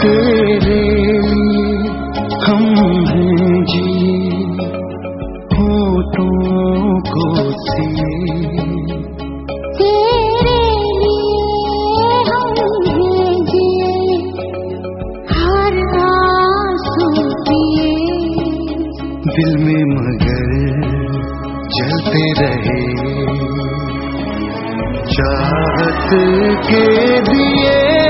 तेरे लिए हम हैं जी। होठों को से तेरे हम जी। दिल में मगर चलते रहे। चाहत के दिए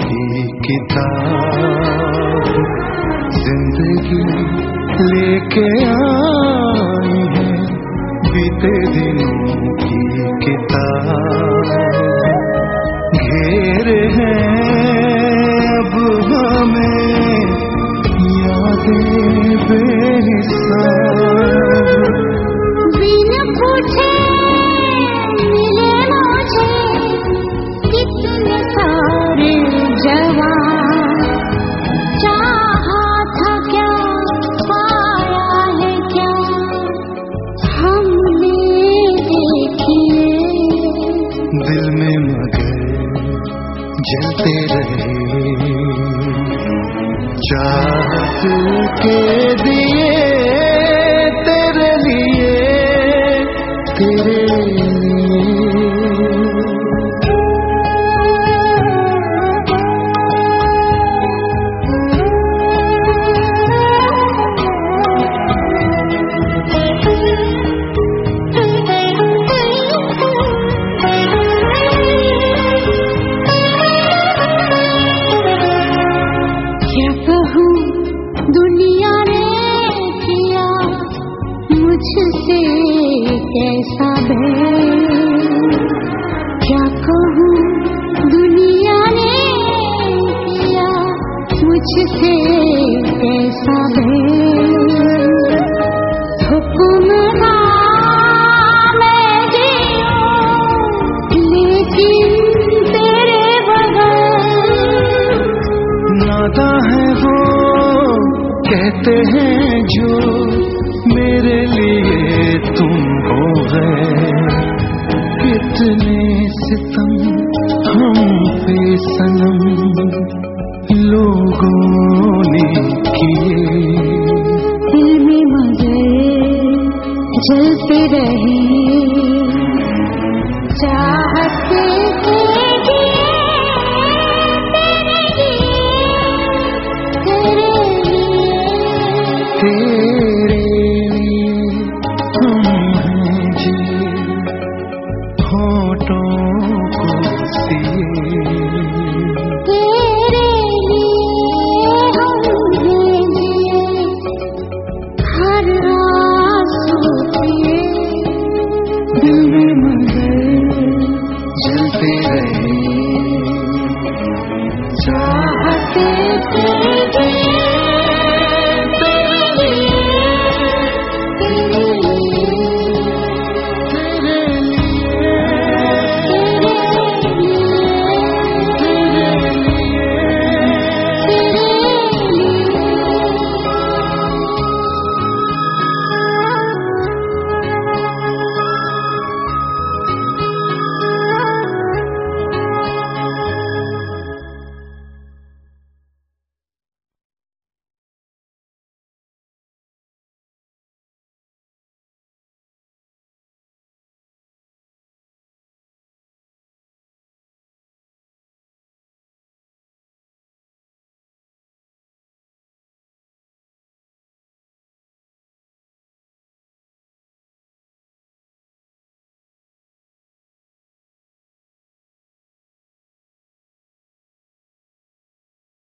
की किताब ज़िंदगी लेके आई है। बीते दिनों की किताब घेर है। अब हमें यादें जलते रहे चाहत के दिए कहते हैं, जो मेरे लिए तुम हो गए कितने सितम हम पे सनम लोगों ने किए। मज़े जलते रहे चाहते